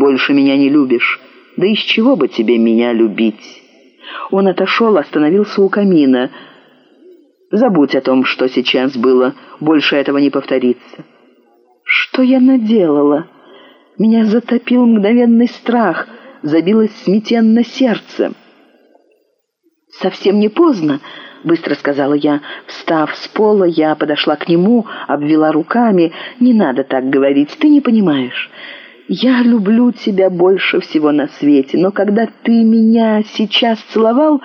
больше меня не любишь. Да из чего бы тебе меня любить?» Он отошел, остановился у камина. «Забудь о том, что сейчас было. Больше этого не повторится». «Что я наделала?» Меня затопил мгновенный страх, забилось сметенно сердце. «Совсем не поздно», — быстро сказала я. Встав с пола, я подошла к нему, обвела руками. «Не надо так говорить, ты не понимаешь. Я люблю тебя больше всего на свете, но когда ты меня сейчас целовал,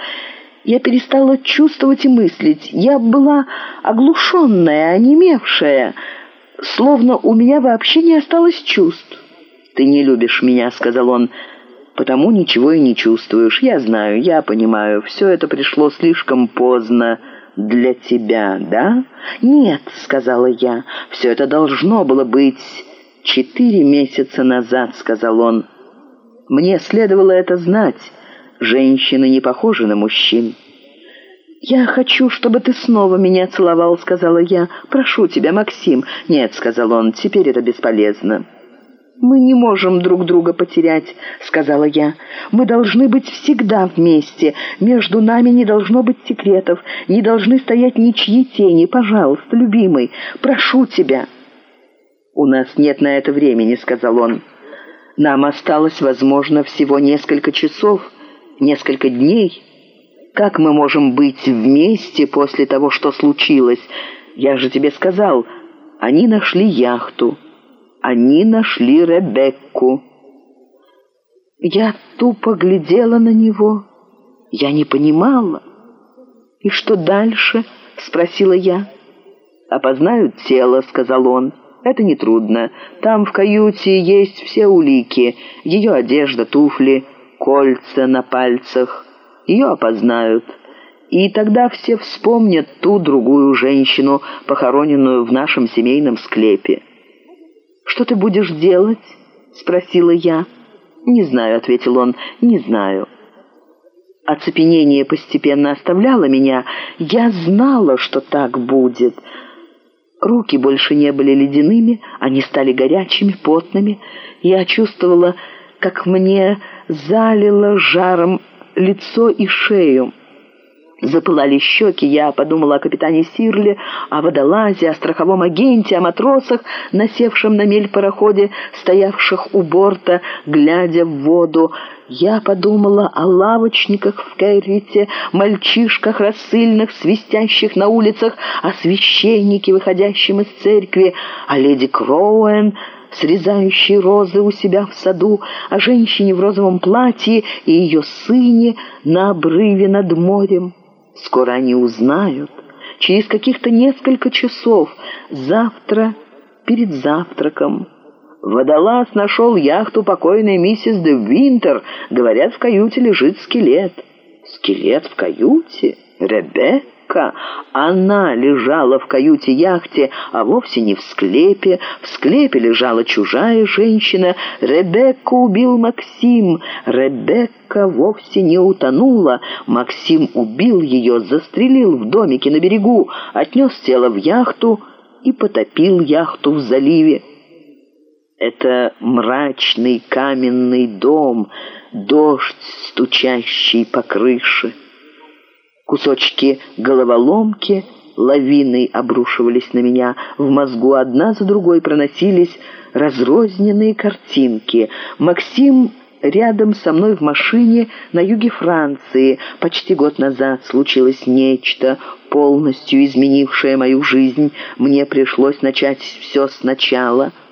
я перестала чувствовать и мыслить. Я была оглушенная, онемевшая, словно у меня вообще не осталось чувств. «Ты не любишь меня», — сказал он, — «потому ничего и не чувствуешь. Я знаю, я понимаю, все это пришло слишком поздно для тебя, да?» «Нет», — сказала я, — «все это должно было быть четыре месяца назад», — сказал он. «Мне следовало это знать. Женщины не похожи на мужчин». «Я хочу, чтобы ты снова меня целовал», — сказала я. «Прошу тебя, Максим». «Нет», — сказал он, — «теперь это бесполезно». «Мы не можем друг друга потерять», — сказала я. «Мы должны быть всегда вместе. Между нами не должно быть секретов, не должны стоять ничьи тени. Пожалуйста, любимый, прошу тебя». «У нас нет на это времени», — сказал он. «Нам осталось, возможно, всего несколько часов, несколько дней. Как мы можем быть вместе после того, что случилось? Я же тебе сказал, они нашли яхту» они нашли Ребекку. Я тупо глядела на него. Я не понимала. «И что дальше?» — спросила я. «Опознают тело», — сказал он. «Это нетрудно. Там в каюте есть все улики. Ее одежда, туфли, кольца на пальцах. Ее опознают. И тогда все вспомнят ту другую женщину, похороненную в нашем семейном склепе. «Что ты будешь делать?» — спросила я. «Не знаю», — ответил он, — «не знаю». Оцепенение постепенно оставляло меня. Я знала, что так будет. Руки больше не были ледяными, они стали горячими, потными. Я чувствовала, как мне залило жаром лицо и шею. Запылали щеки, я подумала о капитане Сирле, о водолазе, о страховом агенте, о матросах, насевшем на мель пароходе, стоявших у борта, глядя в воду. Я подумала о лавочниках в Кайрите, мальчишках рассыльных, свистящих на улицах, о священнике, выходящем из церкви, о леди Кроуэн, срезающей розы у себя в саду, о женщине в розовом платье и ее сыне на обрыве над морем. Скоро они узнают. Через каких-то несколько часов, завтра, перед завтраком. Водолаз нашел яхту покойной миссис де Винтер. Говорят, в каюте лежит скелет. Скелет в каюте? Ребекка? Ребекка. Она лежала в каюте-яхте, а вовсе не в склепе. В склепе лежала чужая женщина. Ребекку убил Максим. Ребекка вовсе не утонула. Максим убил ее, застрелил в домике на берегу, отнес тело в яхту и потопил яхту в заливе. Это мрачный каменный дом, дождь, стучащий по крыше. Кусочки головоломки лавиной обрушивались на меня. В мозгу одна за другой проносились разрозненные картинки. Максим рядом со мной в машине на юге Франции. Почти год назад случилось нечто, полностью изменившее мою жизнь. Мне пришлось начать все сначала —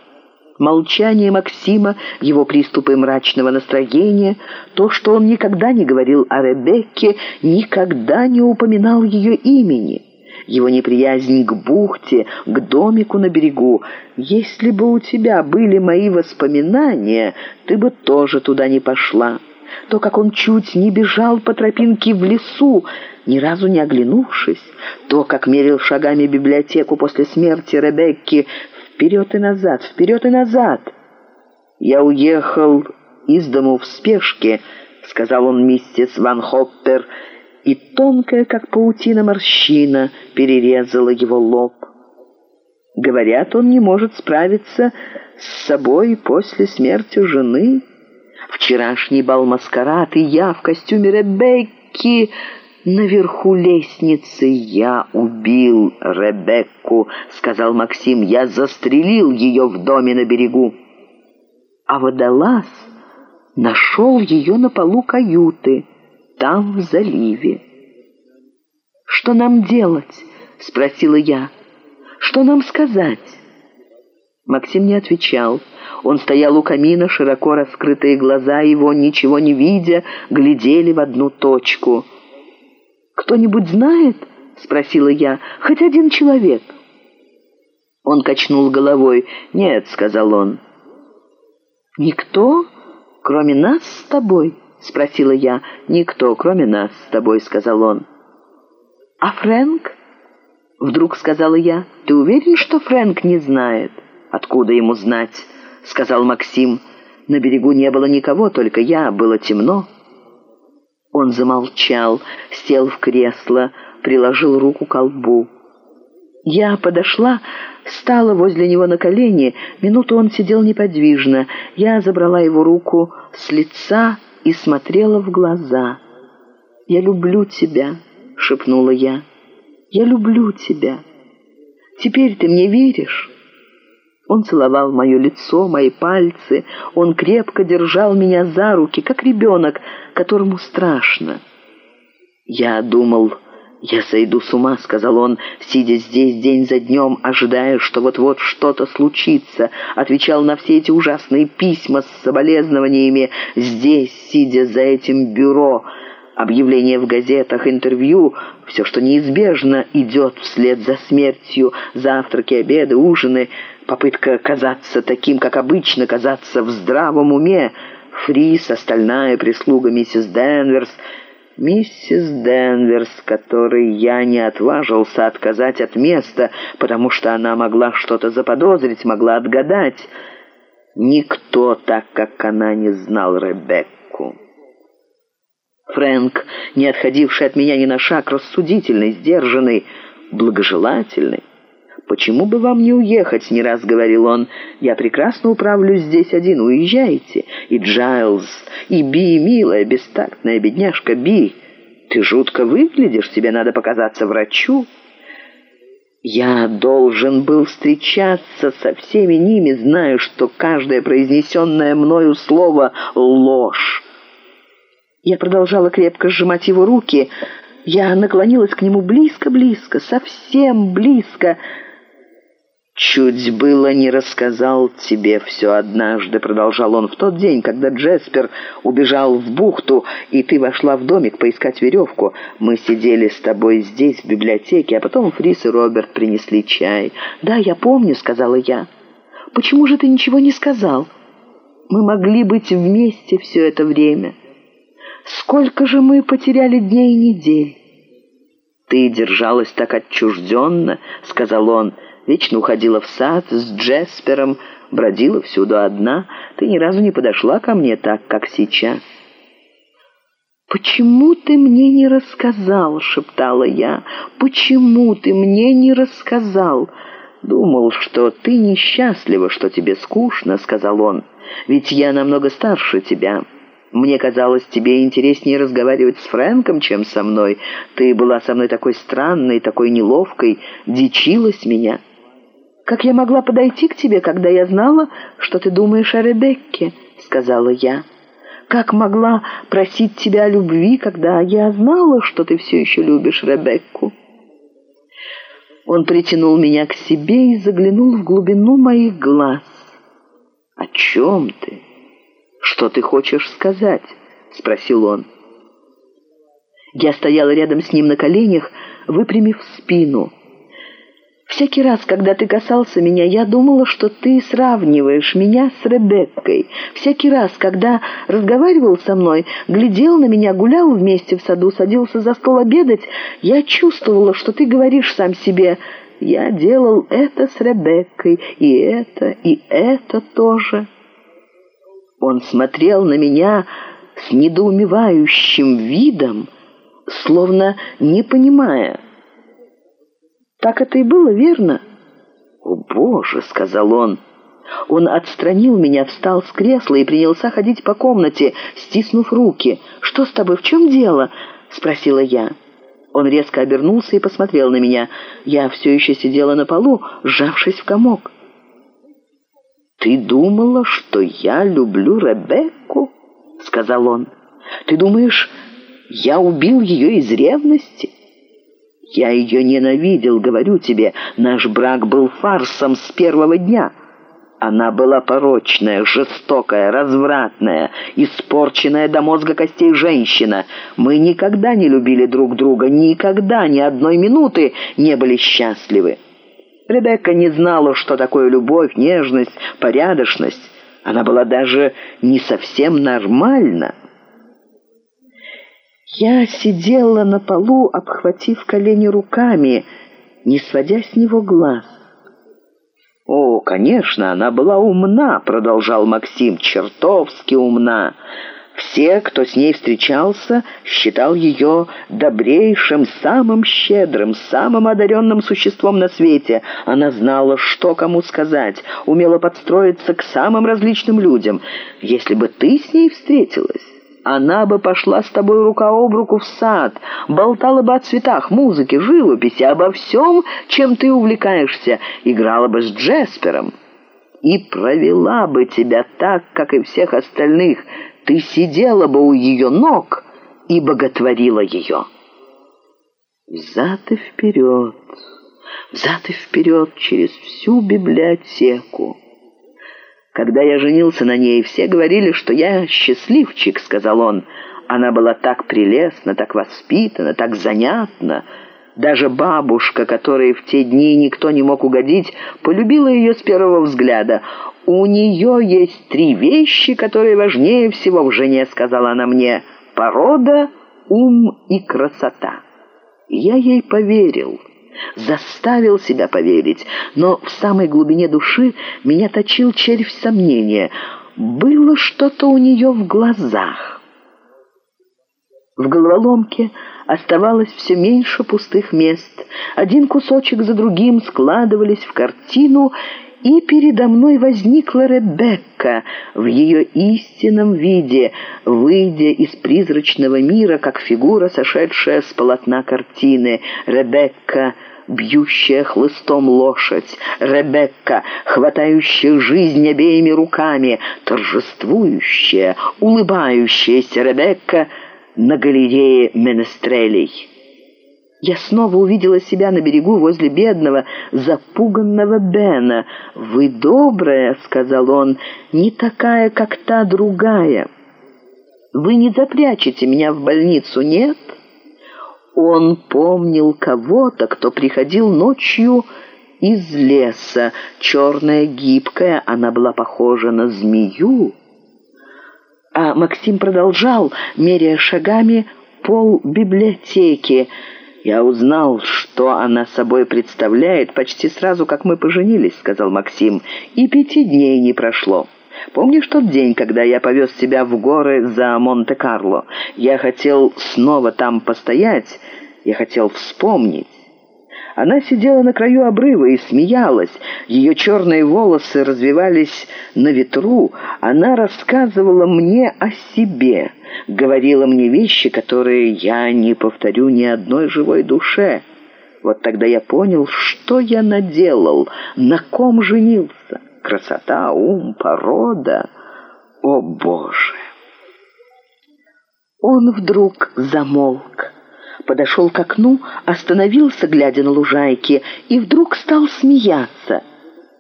Молчание Максима, его приступы мрачного настроения, то, что он никогда не говорил о Ребекке, никогда не упоминал ее имени, его неприязнь к бухте, к домику на берегу. Если бы у тебя были мои воспоминания, ты бы тоже туда не пошла. То, как он чуть не бежал по тропинке в лесу, ни разу не оглянувшись, то, как мерил шагами библиотеку после смерти Ребекки, Вперед и назад, вперед и назад!» «Я уехал из дому в спешке», — сказал он миссис Ван Хоппер, и тонкая, как паутина морщина, перерезала его лоб. Говорят, он не может справиться с собой после смерти жены. Вчерашний бал-маскарад, и я в костюме Ребекки наверху лестницы. Я убил Ребекку, сказал Максим. Я застрелил ее в доме на берегу. А водолаз нашел ее на полу каюты, там, в заливе. «Что нам делать?» — спросила я. «Что нам сказать?» Максим не отвечал. Он стоял у камина, широко раскрытые глаза его, ничего не видя, глядели в одну точку. «Кто-нибудь знает?» — спросила я. «Хоть один человек». Он качнул головой. «Нет», — сказал он. «Никто, кроме нас с тобой?» — спросила я. «Никто, кроме нас с тобой», — сказал он. «А Фрэнк?» — вдруг сказала я. «Ты уверен, что Фрэнк не знает?» «Откуда ему знать?» — сказал Максим. «На берегу не было никого, только я, было темно». Он замолчал, сел в кресло, приложил руку к лбу. Я подошла, встала возле него на колени. Минуту он сидел неподвижно. Я забрала его руку с лица и смотрела в глаза. «Я люблю тебя», — шепнула я. «Я люблю тебя. Теперь ты мне веришь?» Он целовал мое лицо, мои пальцы. Он крепко держал меня за руки, как ребенок, которому страшно. Я думал, я сойду с ума, сказал он, сидя здесь день за днем, ожидая, что вот-вот что-то случится. Отвечал на все эти ужасные письма с соболезнованиями здесь, сидя за этим бюро. Объявления в газетах, интервью, все, что неизбежно идет вслед за смертью, завтраки, обеды, ужины — попытка казаться таким, как обычно, казаться в здравом уме. Фрис, остальная прислуга миссис Денверс, миссис Денверс, которой я не отважился отказать от места, потому что она могла что-то заподозрить, могла отгадать. Никто так, как она, не знал Ребекку. Фрэнк, не отходивший от меня ни на шаг, рассудительный, сдержанный, благожелательный. «Почему бы вам не уехать?» — не раз говорил он. «Я прекрасно управлюсь здесь один. Уезжайте. И Джайлз, и Би, милая, бестактная бедняжка Би. Ты жутко выглядишь, тебе надо показаться врачу». Я должен был встречаться со всеми ними, зная, что каждое произнесенное мною слово — ложь. Я продолжала крепко сжимать его руки. Я наклонилась к нему близко-близко, совсем близко, «Чуть было не рассказал тебе все однажды», — продолжал он, — «в тот день, когда Джеспер убежал в бухту, и ты вошла в домик поискать веревку. Мы сидели с тобой здесь, в библиотеке, а потом Фрис и Роберт принесли чай». «Да, я помню», — сказала я. «Почему же ты ничего не сказал? Мы могли быть вместе все это время. Сколько же мы потеряли дней и недель?» «Ты держалась так отчужденно», — сказал он, — Вечно уходила в сад с Джеспером, бродила всюду одна. Ты ни разу не подошла ко мне так, как сейчас». «Почему ты мне не рассказал?» — шептала я. «Почему ты мне не рассказал?» «Думал, что ты несчастлива, что тебе скучно», — сказал он. «Ведь я намного старше тебя». Мне казалось, тебе интереснее разговаривать с Фрэнком, чем со мной. Ты была со мной такой странной, такой неловкой, дичилась меня». «Как я могла подойти к тебе, когда я знала, что ты думаешь о Ребекке?» — сказала я. «Как могла просить тебя о любви, когда я знала, что ты все еще любишь Ребекку?» Он притянул меня к себе и заглянул в глубину моих глаз. «О чем ты? Что ты хочешь сказать?» — спросил он. Я стояла рядом с ним на коленях, выпрямив спину — Всякий раз, когда ты касался меня, я думала, что ты сравниваешь меня с Ребеккой. Всякий раз, когда разговаривал со мной, глядел на меня, гулял вместе в саду, садился за стол обедать, я чувствовала, что ты говоришь сам себе «Я делал это с Ребеккой, и это, и это тоже». Он смотрел на меня с недоумевающим видом, словно не понимая – так это и было, верно?» «О, Боже!» — сказал он. Он отстранил меня, встал с кресла и принялся ходить по комнате, стиснув руки. «Что с тобой? В чем дело?» — спросила я. Он резко обернулся и посмотрел на меня. Я все еще сидела на полу, сжавшись в комок. «Ты думала, что я люблю Ребекку?» — сказал он. «Ты думаешь, я убил ее из ревности?» «Я ее ненавидел, говорю тебе. Наш брак был фарсом с первого дня». Она была порочная, жестокая, развратная, испорченная до мозга костей женщина. Мы никогда не любили друг друга, никогда, ни одной минуты не были счастливы. Ребекка не знала, что такое любовь, нежность, порядочность. Она была даже не совсем нормальна. Я сидела на полу, обхватив колени руками, не сводя с него глаз. «О, конечно, она была умна», — продолжал Максим, — «чертовски умна. Все, кто с ней встречался, считал ее добрейшим, самым щедрым, самым одаренным существом на свете. Она знала, что кому сказать, умела подстроиться к самым различным людям. Если бы ты с ней встретилась, она бы пошла с тобой рука об руку в сад, болтала бы о цветах, музыке, живописи, обо всем, чем ты увлекаешься, играла бы с Джеспером и провела бы тебя так, как и всех остальных. Ты сидела бы у ее ног и боготворила ее. Взад и вперед, взад и вперед через всю библиотеку. Когда я женился на ней, все говорили, что я счастливчик, сказал он. Она была так прелестна, так воспитана, так занятна. Даже бабушка, которой в те дни никто не мог угодить, полюбила ее с первого взгляда. «У нее есть три вещи, которые важнее всего в жене», — сказала она мне. «Порода, ум и красота». Я ей поверил заставил себя поверить, но в самой глубине души меня точил червь сомнения. Было что-то у нее в глазах. В головоломке оставалось все меньше пустых мест. Один кусочек за другим складывались в картину, и передо мной возникла Ребекка в ее истинном виде, выйдя из призрачного мира, как фигура, сошедшая с полотна картины. Ребекка бьющая хлыстом лошадь, Ребекка, хватающая жизнь обеими руками, торжествующая, улыбающаяся Ребекка на галерее Менестрелей. Я снова увидела себя на берегу возле бедного, запуганного Бена. «Вы добрая», — сказал он, — «не такая, как та другая. Вы не запрячете меня в больницу, нет?» Он помнил кого-то, кто приходил ночью из леса. Черная, гибкая, она была похожа на змею. А Максим продолжал, меряя шагами пол библиотеки. «Я узнал, что она собой представляет почти сразу, как мы поженились», — сказал Максим. «И пяти дней не прошло». Помнишь тот день, когда я повез тебя в горы за Монте-Карло? Я хотел снова там постоять, я хотел вспомнить. Она сидела на краю обрыва и смеялась. Ее черные волосы развивались на ветру. Она рассказывала мне о себе, говорила мне вещи, которые я не повторю ни одной живой душе. Вот тогда я понял, что я наделал, на ком женился. Красота, ум, порода. О, Боже! Он вдруг замолк подошел к окну, остановился, глядя на лужайки, и вдруг стал смеяться.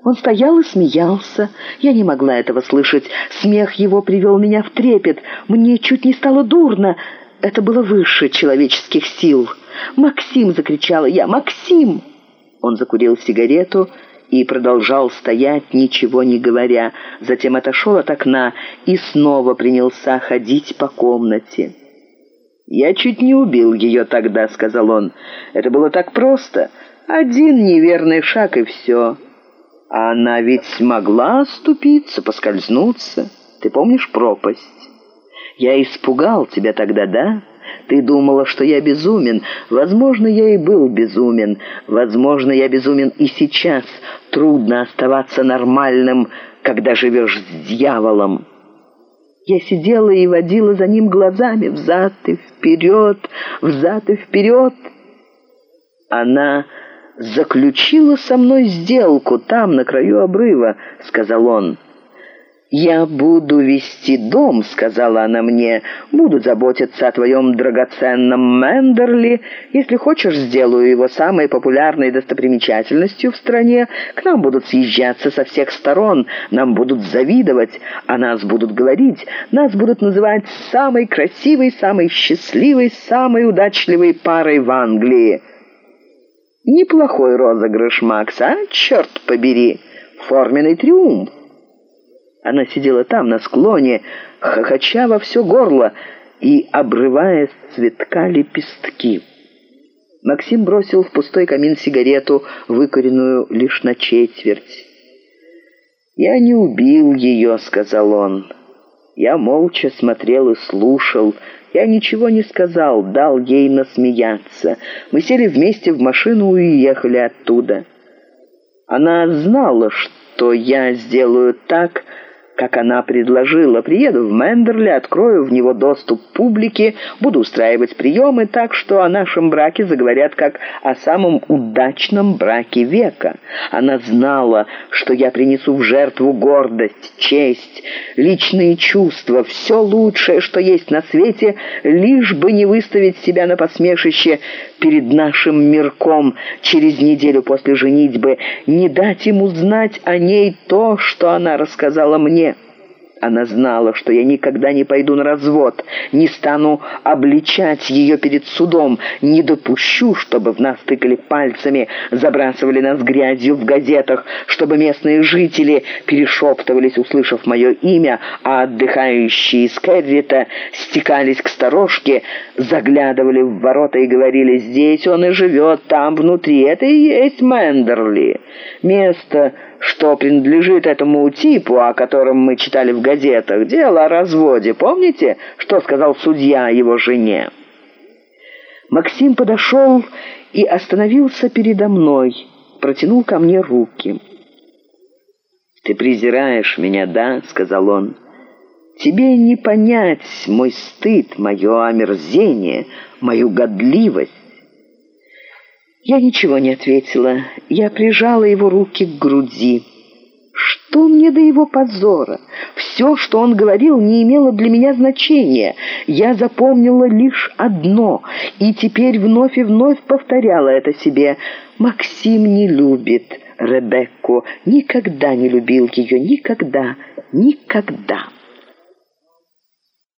Он стоял и смеялся. Я не могла этого слышать. Смех его привел меня в трепет. Мне чуть не стало дурно. Это было выше человеческих сил. «Максим!» — закричала я. «Максим!» Он закурил сигарету и продолжал стоять, ничего не говоря. Затем отошел от окна и снова принялся ходить по комнате. «Я чуть не убил ее тогда», — сказал он. «Это было так просто. Один неверный шаг, и все. А она ведь смогла оступиться, поскользнуться. Ты помнишь пропасть? Я испугал тебя тогда, да? Ты думала, что я безумен. Возможно, я и был безумен. Возможно, я безумен и сейчас. Трудно оставаться нормальным когда живешь с дьяволом. Я сидела и водила за ним глазами взад и вперед, взад и вперед. Она заключила со мной сделку там, на краю обрыва», — сказал он. «Я буду вести дом», — сказала она мне, — «буду заботиться о твоем драгоценном Мендерли. Если хочешь, сделаю его самой популярной достопримечательностью в стране. К нам будут съезжаться со всех сторон, нам будут завидовать, о нас будут говорить, нас будут называть самой красивой, самой счастливой, самой удачливой парой в Англии». Неплохой розыгрыш, Макс, а? Черт побери! Форменный триумф. Она сидела там, на склоне, хохоча во все горло и обрывая с цветка лепестки. Максим бросил в пустой камин сигарету, выкоренную лишь на четверть. «Я не убил ее», — сказал он. Я молча смотрел и слушал, я ничего не сказал, дал ей насмеяться. Мы сели вместе в машину и уехали оттуда. Она знала, что я сделаю так, как она предложила. Приеду в Мендерли, открою в него доступ публике, буду устраивать приемы так, что о нашем браке заговорят как о самом удачном браке века. Она знала, что я принесу в жертву гордость, честь, личные чувства, все лучшее, что есть на свете, лишь бы не выставить себя на посмешище перед нашим мирком через неделю после женитьбы, не дать ему знать о ней то, что она рассказала мне. Она знала, что я никогда не пойду на развод, не стану обличать ее перед судом, не допущу, чтобы в нас тыкали пальцами, забрасывали нас грязью в газетах, чтобы местные жители перешептывались, услышав мое имя, а отдыхающие из Кэррита стекались к сторожке, заглядывали в ворота и говорили «Здесь он и живет, там внутри, это и есть Мендерли». Место что принадлежит этому типу, о котором мы читали в газетах. Дело о разводе. Помните, что сказал судья его жене?» Максим подошел и остановился передо мной, протянул ко мне руки. «Ты презираешь меня, да?» — сказал он. «Тебе не понять мой стыд, мое омерзение, мою годливость. Я ничего не ответила. Я прижала его руки к груди. Что мне до его позора? Все, что он говорил, не имело для меня значения. Я запомнила лишь одно, и теперь вновь и вновь повторяла это себе. «Максим не любит Ребекку, никогда не любил ее, никогда, никогда».